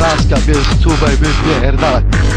laska, bierz czuwaj, wypierdalaj